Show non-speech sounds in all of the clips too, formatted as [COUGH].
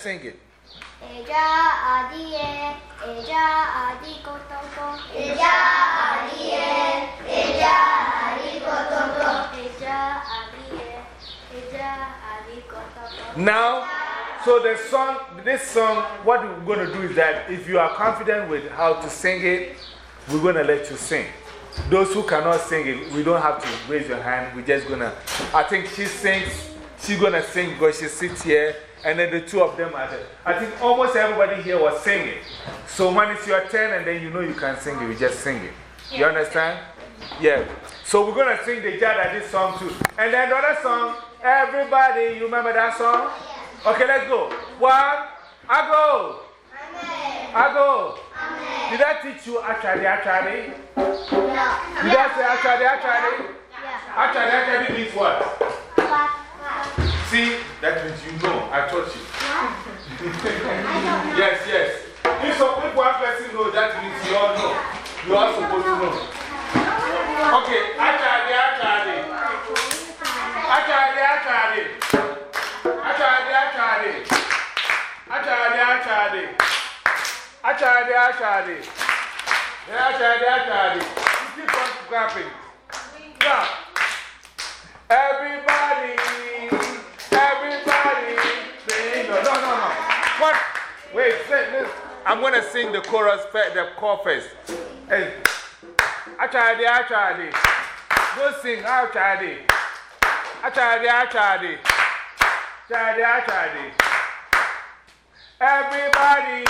sing it. Eja adie, eja adi kototo. Eja adie, eja adi kototo. Eja adie, eja adi kototo. Now, so the song, this song, what we're going to do is that if you are confident with how to sing it, we're going to let you sing. Those who cannot sing it, we don't have to raise your hand. We're just going to, I think she sings, she's going to sing because she sits here, and then the two of them are there. I think almost everybody here was singing. So when it's your turn and then you know you can sing it, you just sing it. You understand? Yeah. So we're going to sing the Jada this song too. And then the other song, everybody, you remember that song? Okay, let's go. One, I go. I go. Did I teach you actually, actually? No. Did I say actually, actually? Actually, actually means what? See, that means you know. I taught you. [LAUGHS] yes, yes. If, some, if one person knows, that means you all know. You are supposed to know. Okay, actually. Actually, actually. Actually, actually. Actually, actually. Actually, actually. Yeah, Actually, actually. You keep on clapping. Clap. Everybody, What? Wait, say. I'm going to sing the chorus, the chorus first. Hey. Achadi, achadi. Go sing, achadi. Achadi, achadi. Achadi, achadi. Everybody,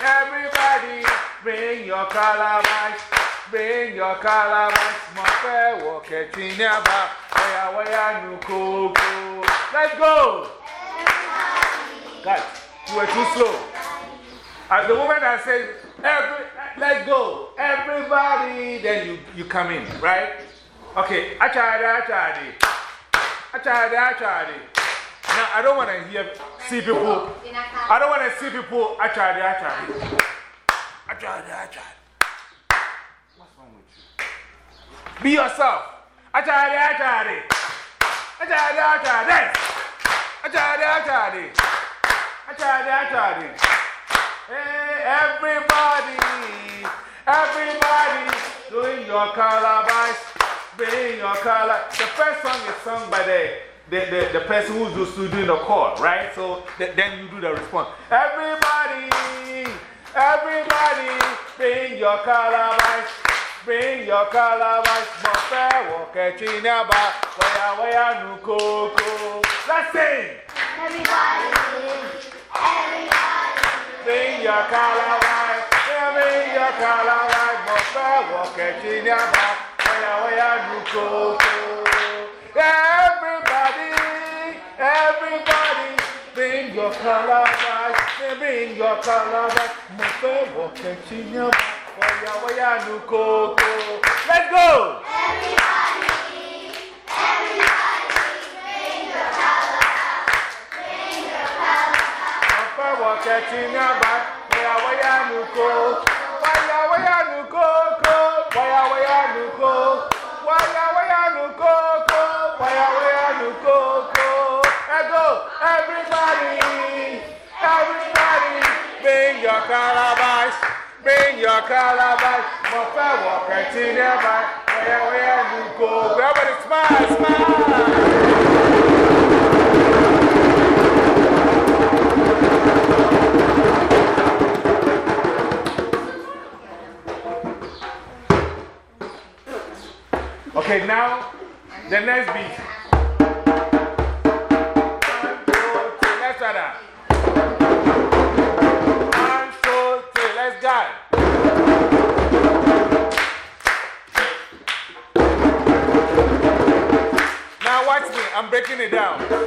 everybody, bring your calabash, bring your calabash. Woke chinyaba, waya waya nukoko. Let's go. Guys, you were too slow. At the moment I say, every, let's go, everybody, then you, you come in, right? Okay, achadi, achadi. Achadi, achadi. Now, I don't want to hear, see people. I don't want to see people. Achadi, achadi. Achadi, achadi. What's wrong with you? Be yourself. Achadi, achadi. Achadi, achadi. Achadi, achadi. Achadi, achadi. Everybody, everybody, doing your calabash, bring your calabash. The first song is sung by the, the, the, the person who's just doing the chord, right? So th then you do the response. Everybody, everybody, bring your calabash, bring your calabash. Mofe woke chinyaba, waya waya nukoko. Let's sing. Everybody, Bring your calabash, bring your calabash, mofe woke chinyaba, waya waya nukoko. Everybody, everybody, bring your calabash, bring your calabash, mofe woke chinyaba, waya waya nukoko. Let's go! everybody, Mofe woke chinyaba, waya waya nukoko. Waya waya nukoko, waya waya nukoko. Waya waya nukoko, waya waya nukoko. Let's go, everybody, everybody, bring your calabash, bring your calabash. Mofe woke chinyaba, waya waya nukoko. Everybody smile, smile. Okay, now the next beat. Let's that. One, two, three, let's go. Now watch me, I'm breaking it down.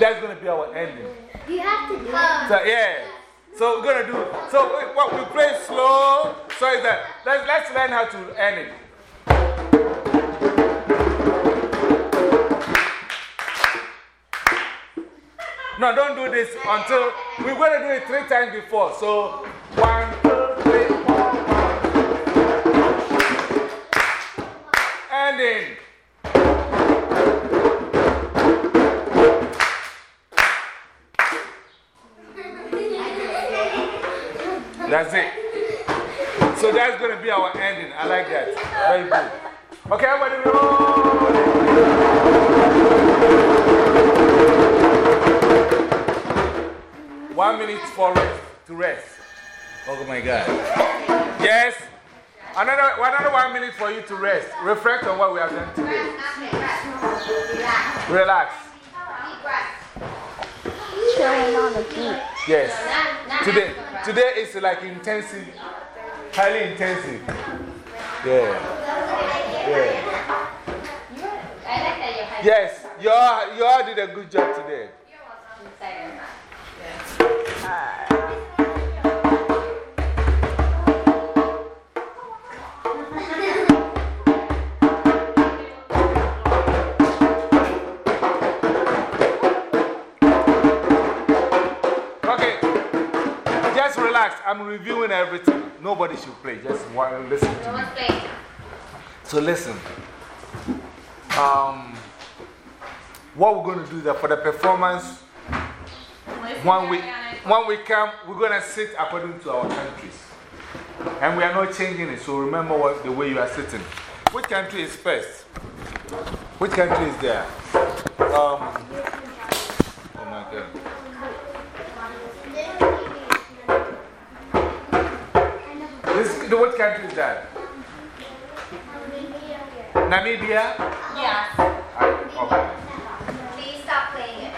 That's going to be our ending. You have to do it. So, yeah. So we're going to do, so we, what we play slow. So is that, let's, let's learn how to end it. No, don't do this until we're going to do it three times before. So, one, two, three, four, one. Ending. It. So that's going to be our ending. I like that. Very good. Okay, everybody, roll. One minute for rest, to rest. Oh my God. Yes. Another, another one minute for you to rest. Reflect on what we have done today. Relax. Chilling on the beach. Yes. Today, today is like intensive, highly intensive. Yeah. Yeah. Yes, you all, you all did a good job today. I'm reviewing everything. Nobody should play. Just listen to me. So, listen. Um, what we're going to do that for the performance, when we, when we come, we're going to sit according to our countries. And we are not changing it. So, remember what, the way you are sitting. Which country is first? Which country is there? Um, oh my God. This, the, what country is that? Namibia? Yes. I- Okay. Please stop playing it.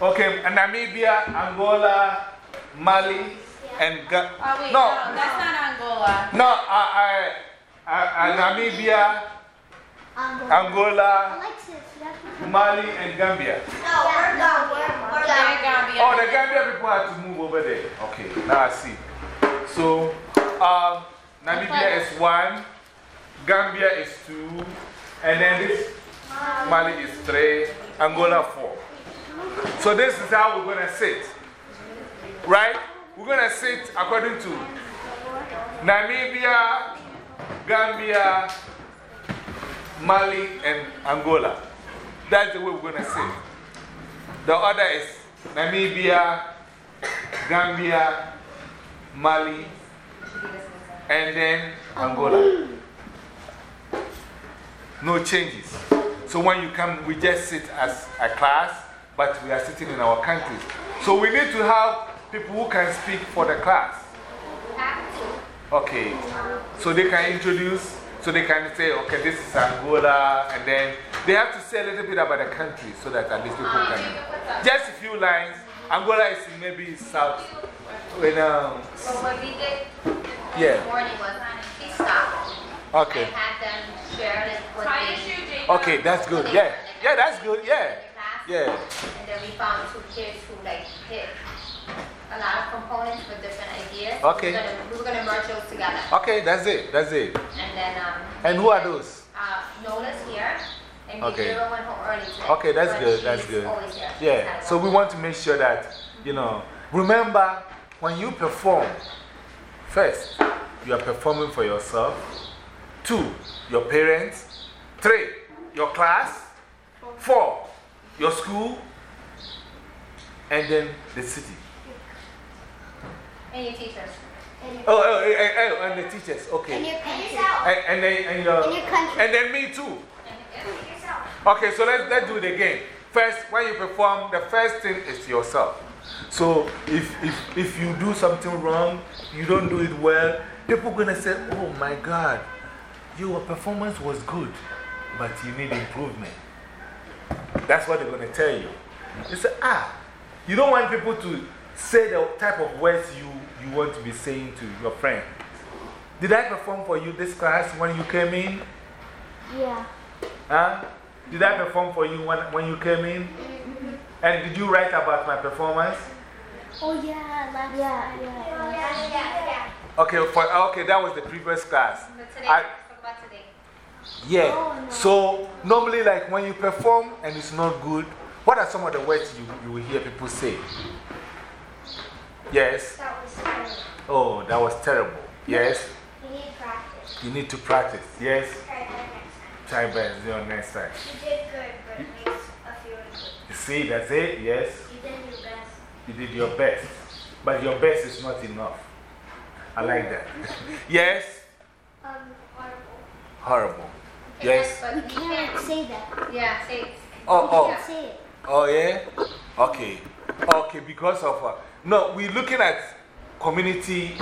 Okay, Namibia, Angola, Mali, and Ga Oh, wait, no, no, that's not Angola. no, I, I, I, I, Namibia, Angola, Alexis, you have to Mali, and Gambia. No, we're Gambia. We're Gambia. Oh, the Gambia people had to move over there. Okay, now I see. So, um, Namibia is one, Gambia is two, and then this Mali is three, Angola four. So, this is how we're going to sit. Right? We're going to sit according to Namibia, Gambia, Mali, and Angola. That's the way we're going to sit. The order is Namibia, Gambia, Mali, and then Angola. No changes. So when you come, we just sit as a class, but we are sitting in our countries. So we need to have people who can speak for the class. Okay. So they can introduce, so they can say, okay, this is Angola, and then they have to say a little bit about the country so that at least people can. Ah, just a few lines. Angola is maybe south. When, um, So what we did Yeah. morning was he stopped. okay. And had them share it what they Okay, that's good. Yeah. Yeah, that's good. Yeah. Yeah. And then we found two kids who like hit a lot of components with different ideas. Okay. We were gonna, we were gonna merge those together. Okay, that's it. That's it. And then, um, And who are those? uh, Nola's here. And Okay. Gizero went home early today. Okay, that's but good. That's good. Yeah. So we want to make sure that, you know, remember when you perform, first, you are performing for yourself. Two, your parents. Three, your class. Four, your school. And then the city. And your teachers. Oh, oh, oh, oh, oh, and the teachers. okay. And Okay. your country. And, and, then, and, your, And your country. and then me too. Okay, so let's, let's do it again. First, when you perform, the first thing is yourself. So if, if, if you do something wrong, you don't do it well, people are going to say, oh my God, your performance was good, but you need improvement. That's what they're going to tell you. They say, ah, you don't want people to say the type of words you, you want to be saying to your friend. Did I perform for you this class when you came in? Yeah. Huh? Did I perform for you when, when you came in? And did you write about my performance? Oh, yeah. Last yeah, yeah, yeah. yeah, yeah. Okay, for, okay, that was the previous class. But today, I- about today. Yeah. Oh, no. So, normally, like when you perform and it's not good, what are some of the words you, you will hear people say? Yes. That was terrible. Oh, that was terrible. Yes. You need practice. You need to practice. Yes. Try that next time. Try best your next time. You did good, but it makes a few improvements. You see, that's it. Yes. You did your best. You did your best. But your best is not enough. I like that. [LAUGHS] yes. Um, horrible. Horrible. Okay, Yes. But You can't can't. say that. Yeah, say it. Oh, oh. can't say it. Oh, yeah? Okay. Okay, because of. Uh, no, we're looking at community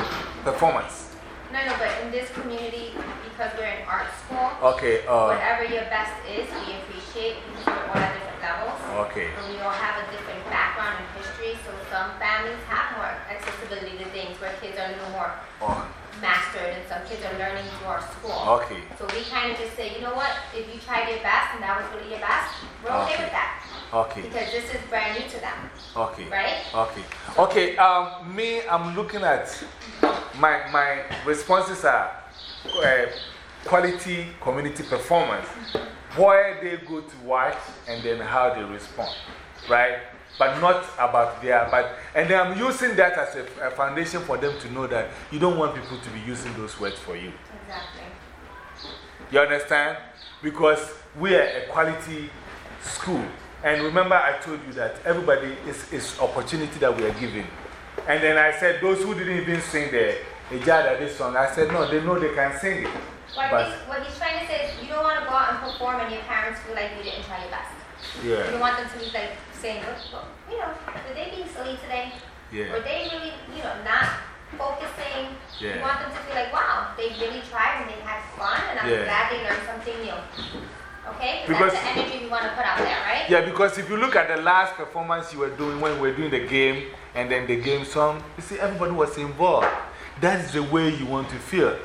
performance. No, no, but in this community, because we're in art school, Okay. Uh, whatever your best is, we appreciate because we're all at different levels. okay. And we all have a different background and history, so some families have more accessibility to things where kids are a little more Oh, mastered and some kids are learning through our school. okay. So we kind of just say, you know what, if you tried your best and that was really your best, we're okay Okay. with that. Okay. Because this is brand new to them, Okay. right? Okay. Okay. Um, me, I'm looking at my, my responses are uh, quality community performance, where they go to watch and then how they respond, right? But not about their, but, and then I'm using that as a, a foundation for them to know that you don't want people to be using those words for you. Exactly. You understand? Because we are a quality school. And remember, I told you that everybody is, is opportunity that we are giving. And then I said, those who didn't even sing the Ejada, this song, I said, no, they know they can sing it. What, But- he's, what he's trying to say is you don't want to go out and perform and your parents feel like you didn't try your best. Yeah. You don't want them to be like saying, oh, "Look, look, you know, were they being silly today? Yeah. Were they really, you know, not focusing? Yeah. You want them to feel like, wow, they really tried and they had fun and I'm Yeah. glad they learned something new. Okay? Because- that's the energy we want to put out there, right? Yeah, because if you look at the last performance you were doing when we were doing the game and then the game song, you see, everybody was involved. That is the way you want to feel.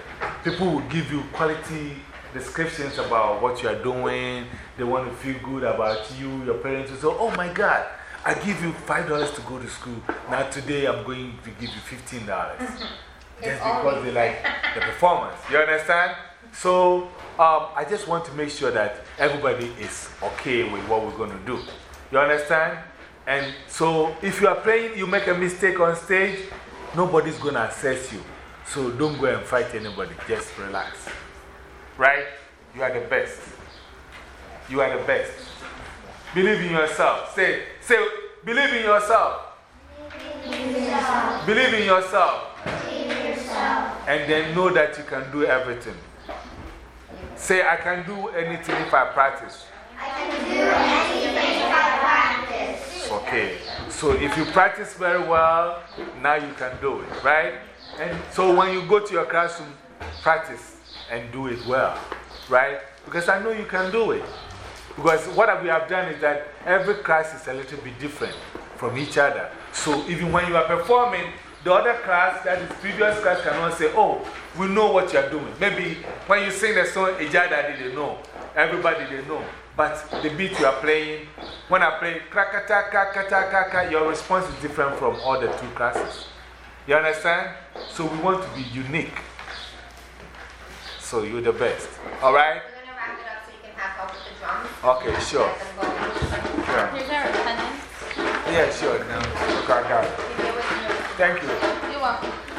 People will give you quality descriptions about what you are doing. They want to feel good about you. Your parents will say, Oh my God, I give you $5 to go to school. Now, today I'm going to give you $15. [LAUGHS] Just because they like the performance. You understand? So, um, I just want to make sure that everybody is okay with what we're going to do. You understand? And so, if you are playing, you make a mistake on stage, nobody's going to assess you. So, don't go and fight anybody. Just relax. Right? You are the best. You are the best. Believe in yourself. Say, say, believe in yourself. Believe in yourself. And then know that you can do everything. Say, I can do anything if I practice. I can do anything if I practice. Okay. So if you practice very well, now you can do it, right? And so when you go to your classroom, practice and do it well, right? Because I know you can do it. Because what we have done is that every class is a little bit different from each other. So even when you are performing, the other class, that is previous class, cannot say, oh, we know what you are doing. Maybe when you sing the song, Ejada didn't know. Everybody didn't know. But the beat you are playing, when I play krakata, krakata, krakata, your response is different from all the two classes. You understand? So we want to be unique. So you're the best. All right? We're going to wrap it up so you can have help with the drums. Okay, sure. Let them go. Sure. Here's our attendance. Yeah, sure. Now, okay, I got it. Give me a whistle. Thank you. You're welcome.